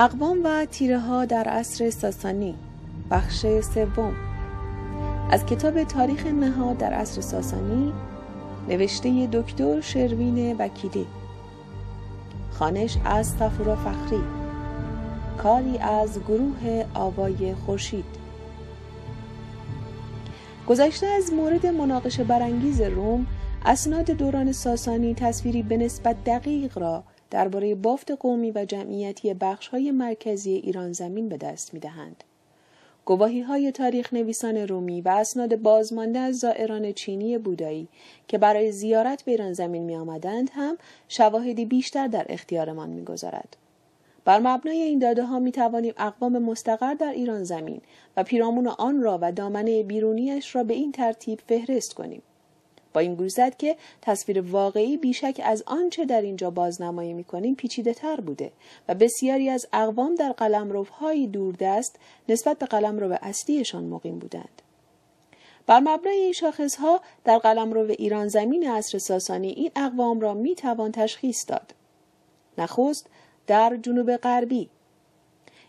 اقوام و تیره ها در عصر ساسانی. بخش سوم. از کتاب تاریخ نهاد در عصر ساسانی نوشته دکتر شروین وکیلی. خانش از صفورا فخری. کاری از گروه آوای خورشید. گذشته از مورد مناقشه برانگیز روم اسناد دوران ساسانی تصویری به نسبت دقیق را درباره بافت قومی و جمعیتی های مرکزی ایران زمین به دست می دهند. گواهی های تاریخ نویسان رومی و اسناد بازمانده از زائران چینی بودایی که برای زیارت به ایران زمین می آمدند هم شواهدی بیشتر در اختیارمان می گذارد. بر مبنای این داده ها می توانیم اقوام مستقر در ایران زمین و پیرامون آن را و دامنه بیرونیش را به این ترتیب فهرست کنیم. با این گوزد که تصویر واقعی بیشک از آنچه در اینجا بازنمایی می‌کنیم پیچیده تر بوده و بسیاری از اقوام در قلمروهای دوردست نسبت به قلمرو اصلیشان مقیم بودند. بر مبنای این شاخصها در قلمرو ایران زمین عصر ساسانی این اقوام را می توان تشخیص داد. نخست در جنوب غربی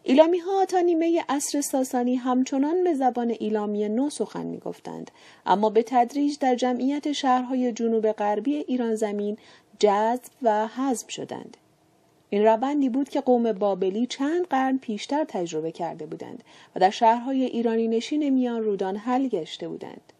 ایلامی ها تا نیمه اصر ساسانی همچنان به زبان ایلامی نو سخن می گفتند اما به تدریج در جمعیت شهرهای جنوب غربی ایران زمین جذب و حذف شدند. این روندی بود که قوم بابلی چند قرن پیشتر تجربه کرده بودند و در شهرهای ایرانی نشین میان رودان حل گشته بودند.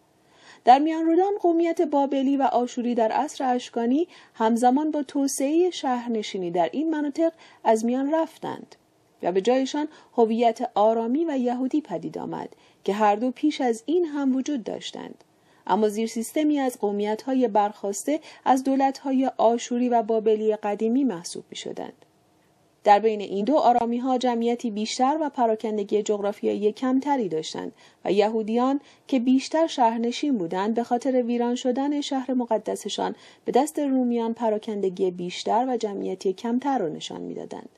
در میان رودان قومیت بابلی و آشوری در عصر اشکانی همزمان با توسعه شهرنشینی در این مناطق از میان رفتند. و به جایشان هویت آرامی و یهودی پدید آمد که هر دو پیش از این هم وجود داشتند اما زیر سیستمی از قومیت های برخواسته از دولت های آشوری و بابلی قدیمی محسوب می شدند. در بین این دو آرامی ها جمعیتی بیشتر و پراکندگی جغرافیایی کمتری داشتند و یهودیان که بیشتر شهرنشین بودند به خاطر ویران شدن شهر مقدسشان به دست رومیان پراکندگی بیشتر و جمعیتی کمتر را نشان می‌دادند.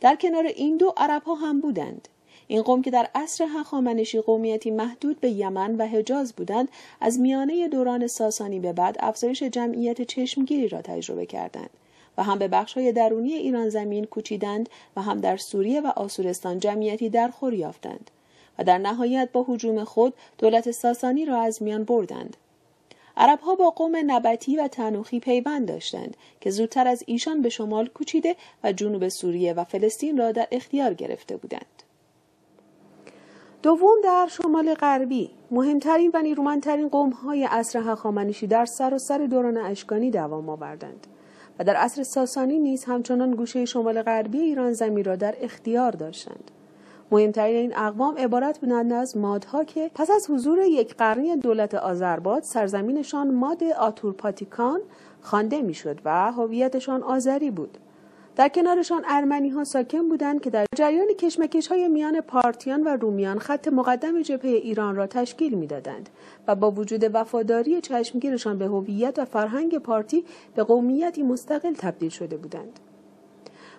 در کنار این دو عرب ها هم بودند. این قوم که در عصر هخامنشی قومیتی محدود به یمن و حجاز بودند از میانه دوران ساسانی به بعد افزایش جمعیت چشمگیری را تجربه کردند و هم به بخشهای درونی ایران زمین کوچیدند و هم در سوریه و آسورستان جمعیتی درخور یافتند و در نهایت با حجوم خود دولت ساسانی را از میان بردند. عربها با قوم نبتی و تنوخی پیوند داشتند که زودتر از ایشان به شمال کوچیده و جنوب سوریه و فلسطین را در اختیار گرفته بودند. دوم در شمال غربی مهمترین و نیرومندترین قومهای عصر هخامنشی در سراسر سر دوران اشکانی دوام آوردند و در عصر ساسانی نیز همچنان گوشه شمال غربی ایران زمین را در اختیار داشتند. مهمترین این اقوام عبارت بودند از مادها که پس از حضور یک قرنی دولت آذرباد سرزمینشان ماد آتورپاتیکان خوانده می‌شد و هویتشان آذری بود. در کنارشان ارمنی ها ساکن بودند که در جریان کشمکش های میان پارتیان و رومیان خط مقدم جبهه ایران را تشکیل می‌دادند و با وجود وفاداری چشمگیرشان به هویت و فرهنگ پارتی به قومیتی مستقل تبدیل شده بودند.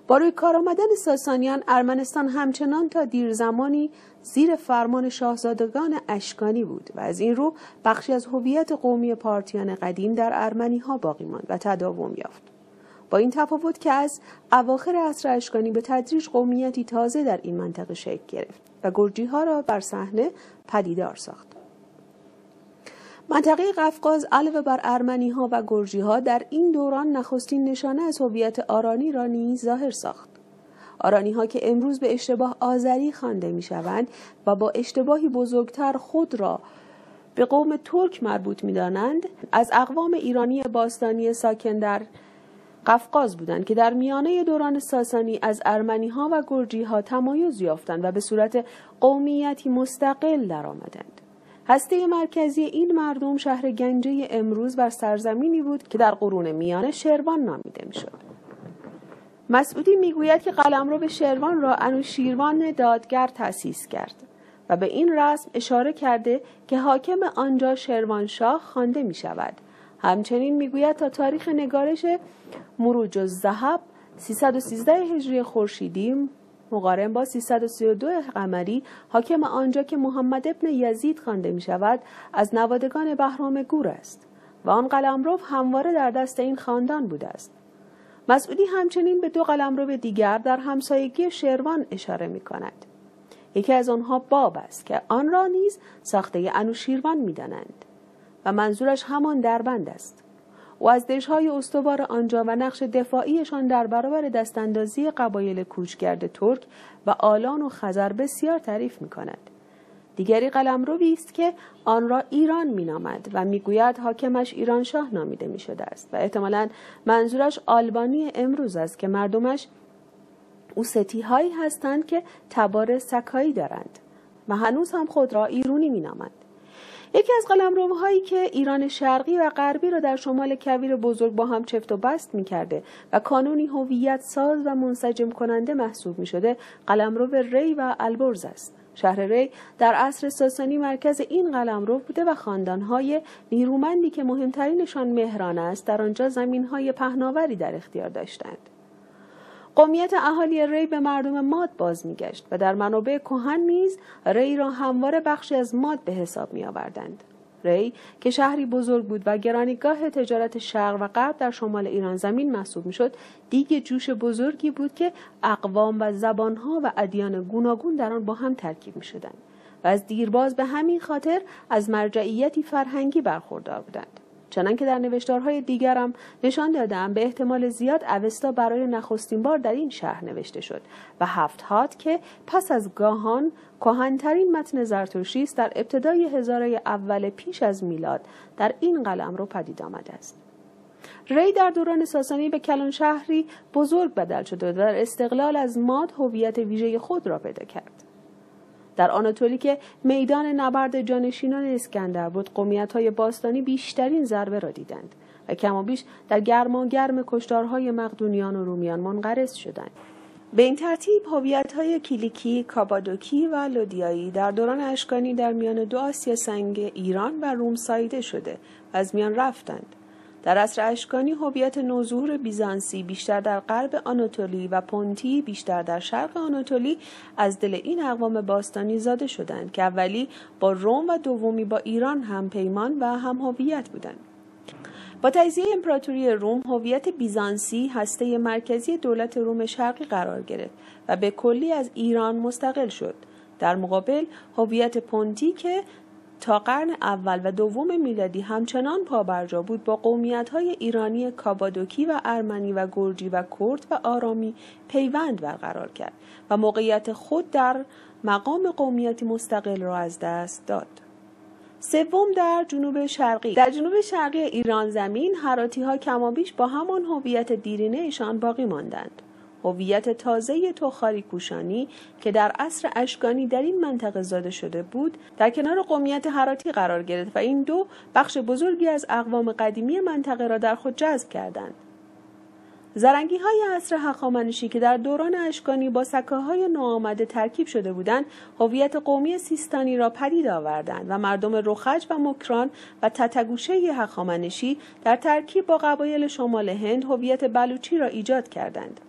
با روی کار آمدن ساسانیان ارمنستان همچنان تا دیر زمانی زیر فرمان شاهزادگان اشکانی بود و از این رو بخشی از هویت قومی پارتیان قدیم در ارمنی ها باقی ماند و تداوم یافت. با این تفاوت که از اواخر عصر اشکانی به تدریج قومیتی تازه در این منطقه شکل گرفت و گرجی ها را بر صحنه پدیدار ساخت. منطقه قفقاز علاوه بر ارمنی ها و گرجی ها در این دوران نخستین نشانه از هویت آرانی را نیز ظاهر ساخت آرانی ها که امروز به اشتباه آذری خوانده می شوند و با اشتباهی بزرگتر خود را به قوم ترک مربوط می دانند از اقوام ایرانی باستانی ساکن در قفقاز بودند که در میانه دوران ساسانی از ارمنی ها و گرجی ها تمایز یافتند و به صورت قومیتی مستقل درآمدند. هسته مرکزی این مردم شهر گنجه امروز بر سرزمینی بود که در قرون میانه شروان نامیده می‌شد. مسعودی می‌گوید که قلمرو به شروان را انوشیروان دادگر تأسیس کرد و به این رسم اشاره کرده که حاکم آنجا شروانشاه خوانده می شود. همچنین می‌گوید تا تاریخ نگارش مروج و زهب 313 هجری خورشیدی مقارن با 332 قمری حاکم آنجا که محمد ابن یزید خوانده می شود از نوادگان بهرام گور است و آن قلمرو همواره در دست این خاندان بوده است مسعودی همچنین به دو قلمرو دیگر در همسایگی شروان اشاره می کند. یکی از آنها باب است که آن را نیز ساخته انوشیروان می‌دانند و منظورش همان دربند است او از دشهای استوار آنجا و نقش دفاعیشان در برابر دستاندازی قبایل کوچگرد ترک و آلان و خزر بسیار تعریف می کند. دیگری قلمروی است که آن را ایران مینامد و می‌گوید حاکمش ایران شاه نامیده می شده است و احتمالا منظورش آلبانی امروز است که مردمش اوستی هایی هستند که تبار سکایی دارند و هنوز هم خود را ایرونی مینامند یکی از قلمروهایی که ایران شرقی و غربی را در شمال کویر بزرگ با هم چفت و بست می کرده و کانونی هویت ساز و منسجم کننده محسوب می شده قلمرو ری و البرز است. شهر ری در عصر ساسانی مرکز این قلمرو بوده و خاندانهای نیرومندی که مهمترینشان مهران است در آنجا زمینهای پهناوری در اختیار داشتند. قومیت اهالی ری به مردم ماد باز میگشت و در منابع کهن نیز ری را همواره بخشی از ماد به حساب می آوردند. ری که شهری بزرگ بود و گرانیگاه تجارت شرق و غرب در شمال ایران زمین محسوب می‌شد دیگ جوش بزرگی بود که اقوام و زبانها و ادیان گوناگون در آن با هم ترکیب می شدند و از دیرباز به همین خاطر از مرجعیتی فرهنگی برخوردار بودند چنانکه در نوشتارهای دیگرم نشان دادم به احتمال زیاد اوستا برای نخستین بار در این شهر نوشته شد و هفت هات که پس از گاهان کهنترین متن زرتشتی است در ابتدای هزاره اول پیش از میلاد در این قلم رو پدید آمده است. ری در دوران ساسانی به کلان شهری بزرگ بدل شده و در استقلال از ماد هویت ویژه خود را پیدا کرد. در آناتولی که میدان نبرد جانشینان اسکندر بود قومیت های باستانی بیشترین ضربه را دیدند و کم بیش در گرما گرم کشتارهای مقدونیان و رومیان منقرض شدند به این ترتیب هویت های کلیکی، کابادوکی و لودیایی در دوران اشکانی در میان دو آسیا سنگ ایران و روم سایده شده و از میان رفتند. در عصر اشکانی هویت نوظهور بیزانسی بیشتر در غرب آناتولی و پونتی بیشتر در شرق آناتولی از دل این اقوام باستانی زاده شدند که اولی با روم و دومی با ایران هم پیمان و هم هویت بودند. با تجزیه امپراتوری روم هویت بیزانسی هسته مرکزی دولت روم شرقی قرار گرفت و به کلی از ایران مستقل شد. در مقابل هویت پونتی که تا قرن اول و دوم میلادی همچنان پابرجا بود با قومیت های ایرانی کابادوکی و ارمنی و گرجی و کرد و آرامی پیوند برقرار کرد و موقعیت خود در مقام قومیتی مستقل را از دست داد. سوم در جنوب شرقی در جنوب شرقی ایران زمین هراتی ها کمابیش با همان هویت دیرینه باقی ماندند. هویت تازه تخاری کوشانی که در عصر اشکانی در این منطقه زاده شده بود در کنار قومیت هراتی قرار گرفت و این دو بخش بزرگی از اقوام قدیمی منطقه را در خود جذب کردند. زرنگی های عصر هخامنشی که در دوران اشکانی با سکه های نوآمده ترکیب شده بودند هویت قومی سیستانی را پدید آوردند و مردم رخج و مکران و تتگوشه هخامنشی در ترکیب با قبایل شمال هند هویت بلوچی را ایجاد کردند.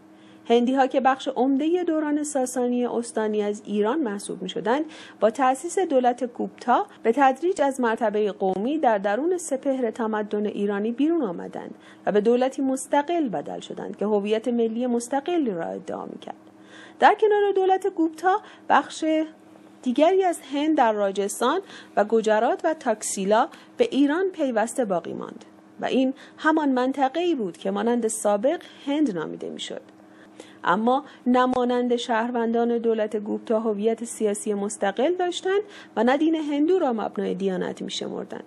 هندی ها که بخش عمده دوران ساسانی استانی از ایران محسوب می شدند با تأسیس دولت کوپتا به تدریج از مرتبه قومی در درون سپهر تمدن ایرانی بیرون آمدند و به دولتی مستقل بدل شدند که هویت ملی مستقلی را ادعا می کرد. در کنار دولت گوپتا بخش دیگری از هند در راجستان و گجرات و تاکسیلا به ایران پیوسته باقی ماند و این همان منطقه ای بود که مانند سابق هند نامیده می‌شد. اما نمانند شهروندان دولت گوپتا هویت سیاسی مستقل داشتند و نه دین هندو را مبنای دیانت میشمردند.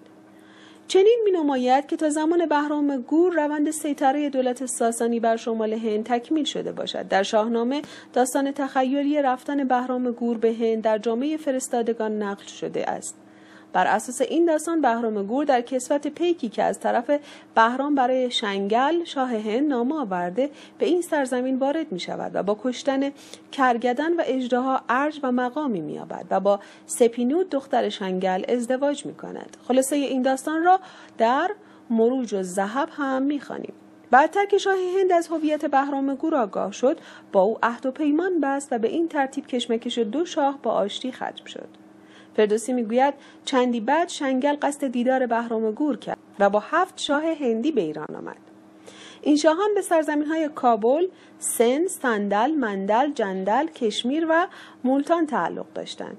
چنین می نماید که تا زمان بهرام گور روند سیطره دولت ساسانی بر شمال هند تکمیل شده باشد. در شاهنامه داستان تخیلی رفتن بهرام گور به هند در جامعه فرستادگان نقل شده است. بر اساس این داستان بهرام گور در کسوت پیکی که از طرف بهرام برای شنگل شاه هند نامه آورده به این سرزمین وارد می شود و با کشتن کرگدن و اجدها ارج و مقامی می و با سپینود دختر شنگل ازدواج می کند خلاصه این داستان را در مروج و زهب هم می خانیم. بعدتر که شاه هند از هویت بهرام گور آگاه شد با او عهد و پیمان بست و به این ترتیب کشمکش دو شاه با آشتی ختم شد فردوسی می‌گوید چندی بعد شنگل قصد دیدار بهرام گور کرد و با هفت شاه هندی به ایران آمد این شاهان به سرزمین های کابل، سن، سندل، مندل، جندل، کشمیر و مولتان تعلق داشتند.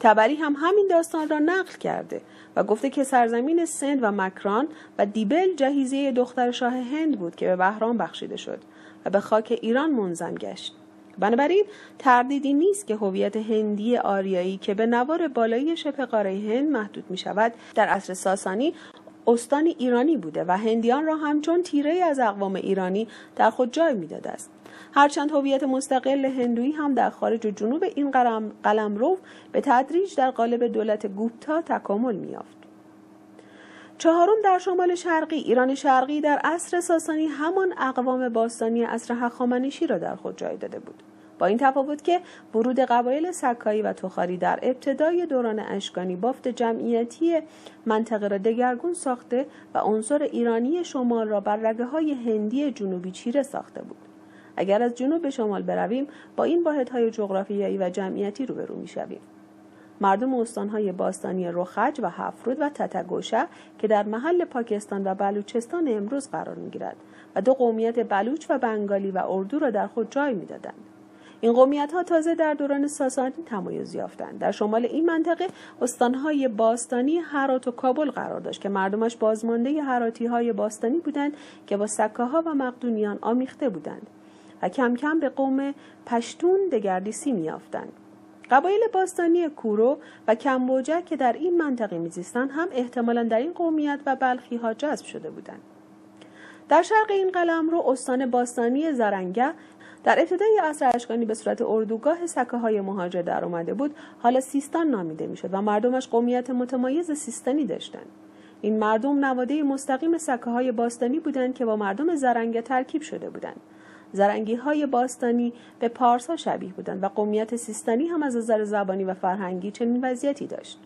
تبری هم همین داستان را نقل کرده و گفته که سرزمین سند و مکران و دیبل جهیزیه دختر شاه هند بود که به بهرام بخشیده شد و به خاک ایران منزم گشت. بنابراین تردیدی نیست که هویت هندی آریایی که به نوار بالایی شبه قاره هند محدود می شود در عصر ساسانی استان ایرانی بوده و هندیان را همچون تیره از اقوام ایرانی در خود جای می‌داده است. هرچند هویت مستقل هندویی هم در خارج و جنوب این قلم رو به تدریج در قالب دولت گوپتا تکامل میافت چهارم در شمال شرقی ایران شرقی در عصر ساسانی همان اقوام باستانی عصر هخامنشی را در خود جای داده بود. با این تفاوت که ورود قبایل سکایی و تخاری در ابتدای دوران اشکانی بافت جمعیتی منطقه را دگرگون ساخته و عنصر ایرانی شمال را بر رگه های هندی جنوبی چیره ساخته بود. اگر از جنوب به شمال برویم با این واحدهای جغرافیایی و جمعیتی روبرو می‌شویم. مردم استانهای باستانی رخج و هفرود و تتگوشه که در محل پاکستان و بلوچستان امروز قرار می‌گیرد و دو قومیت بلوچ و بنگالی و اردو را در خود جای می‌دادند. این قومیت ها تازه در دوران ساسانی تمایز یافتند. در شمال این منطقه استانهای باستانی هرات و کابل قرار داشت که مردمش بازمانده هراتی های باستانی بودند که با سکاها و مقدونیان آمیخته بودند و کم کم به قوم پشتون دگردیسی میافتند قبایل باستانی کورو و کمبوجه که در این منطقه میزیستند هم احتمالا در این قومیت و بلخی ها جذب شده بودند. در شرق این قلم رو استان باستانی زرنگه در ابتدای عصر اشکانی به صورت اردوگاه سکه های مهاجر در آمده بود حالا سیستان نامیده می‌شد و مردمش قومیت متمایز سیستانی داشتند. این مردم نواده مستقیم سکه های باستانی بودند که با مردم زرنگه ترکیب شده بودند. زرنگی های باستانی به پارسا شبیه بودند و قومیت سیستانی هم از نظر زبانی و فرهنگی چنین وضعیتی داشت.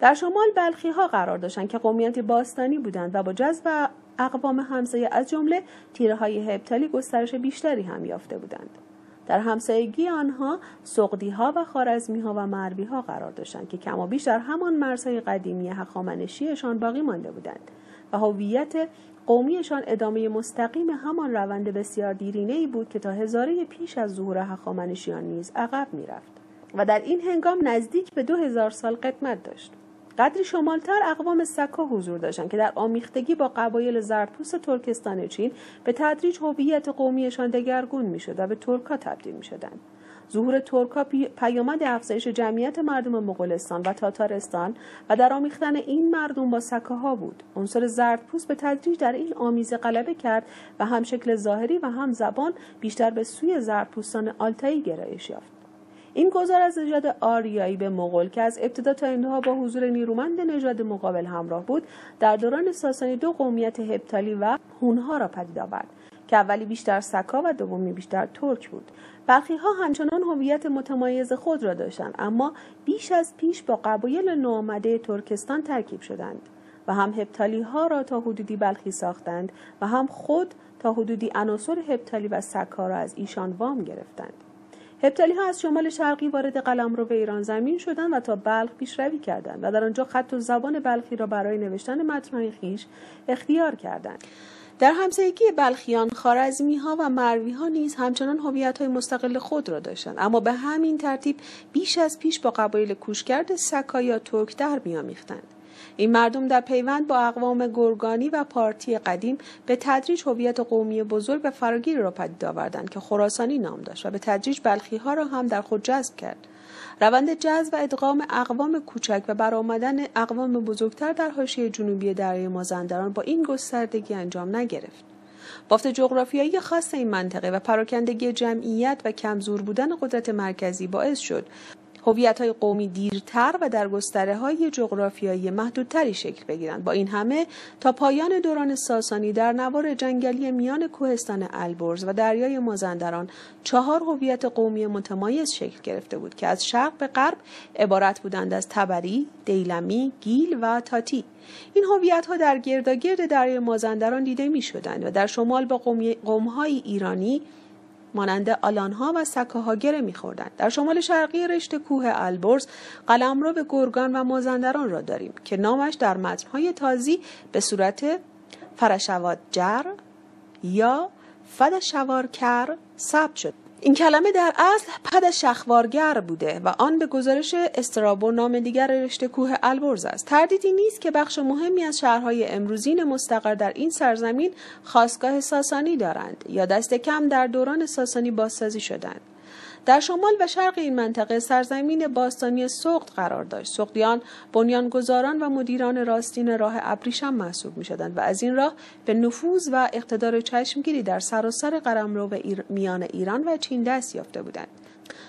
در شمال بلخی ها قرار داشتند که قومیت باستانی بودند و با جذب اقوام همسایه از جمله تیره های هبتالی گسترش بیشتری هم یافته بودند. در همسایگی آنها سقدی ها و خارزمی ها و مروی ها قرار داشتند که کما بیش در همان مرزهای قدیمی هخامنشیشان باقی مانده بودند و هویت قومیشان ادامه مستقیم همان روند بسیار دیرینه ای بود که تا هزاره پیش از ظهور هخامنشیان نیز عقب می‌رفت و در این هنگام نزدیک به دو هزار سال قدمت داشت. قدری شمالتر اقوام سکا حضور داشتند که در آمیختگی با قبایل زرتوس ترکستان چین به تدریج هویت قومیشان دگرگون می‌شد و به ترکا تبدیل می‌شدند. ظهور ترکا پیامد افزایش جمعیت مردم مغولستان و تاتارستان و در آمیختن این مردم با سکاها بود. عنصر زردپوست به تدریج در این آمیزه غلبه کرد و هم شکل ظاهری و هم زبان بیشتر به سوی زردپوستان آلتایی گرایش یافت. این گذار از نژاد آریایی به مغول که از ابتدا تا انتها با حضور نیرومند نژاد مقابل همراه بود در دوران ساسانی دو قومیت هپتالی و هونها را پدید آورد. که اولی بیشتر سکا و دومی بیشتر ترک بود. برخی ها همچنان هویت متمایز خود را داشتند اما بیش از پیش با قبایل نوآمده ترکستان ترکیب شدند و هم هپتالی ها را تا حدودی بلخی ساختند و هم خود تا حدودی عناصر هپتالی و سکا را از ایشان وام گرفتند. هپتالی ها از شمال شرقی وارد قلمرو به ایران زمین شدند و تا بلخ پیشروی کردند و در آنجا خط و زبان بلخی را برای نوشتن متنهای خیش اختیار کردند. در همسایگی بلخیان خارزمی ها و مروی ها نیز همچنان هویت های مستقل خود را داشتند. اما به همین ترتیب بیش از پیش با قبایل کوشگرد سکا یا ترک در میآمیختند این مردم در پیوند با اقوام گرگانی و پارتی قدیم به تدریج هویت قومی بزرگ و فراگیری را پدید آوردند که خراسانی نام داشت و به تدریج بلخی ها را هم در خود جذب کرد. روند جذب و ادغام اقوام کوچک و برآمدن اقوام بزرگتر در حاشیه جنوبی دریای مازندران با این گستردگی انجام نگرفت. بافت جغرافیایی خاص این منطقه و پراکندگی جمعیت و کمزور بودن قدرت مرکزی باعث شد هویت های قومی دیرتر و در گستره های جغرافیایی محدودتری شکل بگیرند. با این همه تا پایان دوران ساسانی در نوار جنگلی میان کوهستان البرز و دریای مازندران چهار هویت قومی متمایز شکل گرفته بود که از شرق به غرب عبارت بودند از تبری، دیلمی، گیل و تاتی. این هویت ها در گرداگرد دریای مازندران دیده می شدند و در شمال با قوم های ایرانی مانند آلانها و سکاها گره میخوردند. در شمال شرقی رشت کوه البرز قلمرو به گرگان و مازندران را داریم که نامش در متنهای تازی به صورت فرشوات جر یا فد شوارکر ثبت شد. این کلمه در اصل پد شخوارگر بوده و آن به گزارش استرابو نام دیگر رشته کوه البرز است. تردیدی نیست که بخش مهمی از شهرهای امروزین مستقر در این سرزمین خواستگاه ساسانی دارند یا دست کم در دوران ساسانی بازسازی شدند. در شمال و شرق این منطقه سرزمین باستانی سقط قرار داشت. سقدیان بنیانگذاران و مدیران راستین راه ابریشم محسوب می شدند و از این راه به نفوذ و اقتدار چشمگیری در سراسر قلمرو و میان ایران و چین دست یافته بودند.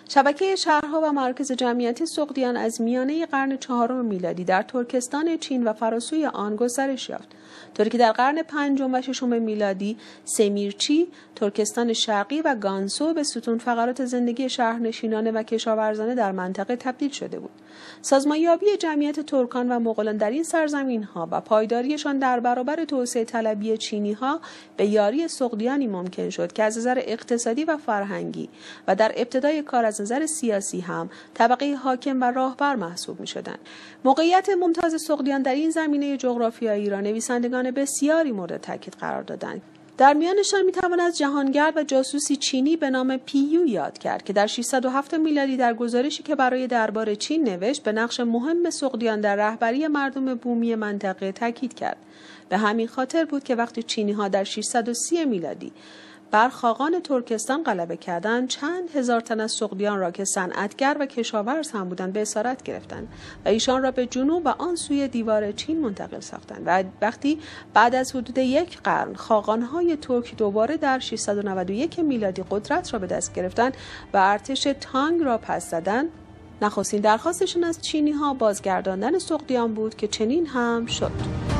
شبکه شهرها و مرکز جمعیتی سقدیان از میانه قرن چهارم میلادی در ترکستان چین و فراسوی آن گسترش یافت. طوری که در قرن پنجم و ششم میلادی سمیرچی ترکستان شرقی و گانسو به ستون فقرات زندگی شهرنشینانه و کشاورزانه در منطقه تبدیل شده بود سازمانیابی جمعیت ترکان و مغولان در این سرزمین ها و پایداریشان در برابر توسعه طلبی چینی ها به یاری سقدیانی ممکن شد که از نظر اقتصادی و فرهنگی و در ابتدای کار از نظر سیاسی هم طبقه حاکم و راهبر محسوب می شدند. موقعیت ممتاز سقدیان در این زمینه جغرافیایی را نویسندگان بسیاری مورد تاکید قرار دادند. در میانشان می‌توان از جهانگرد و جاسوسی چینی به نام پیو یاد کرد که در 607 میلادی در گزارشی که برای دربار چین نوشت به نقش مهم سقدیان در رهبری مردم بومی منطقه تاکید کرد. به همین خاطر بود که وقتی چینی ها در 630 میلادی بر خاقان ترکستان غلبه کردند چند هزار تن از سقدیان را که صنعتگر و کشاورز هم بودند به اسارت گرفتند و ایشان را به جنوب و آن سوی دیوار چین منتقل ساختند و وقتی بعد از حدود یک قرن خاقانهای ترک دوباره در 691 میلادی قدرت را به دست گرفتند و ارتش تانگ را پس زدند نخستین درخواستشون از چینی ها بازگرداندن سقدیان بود که چنین هم شد.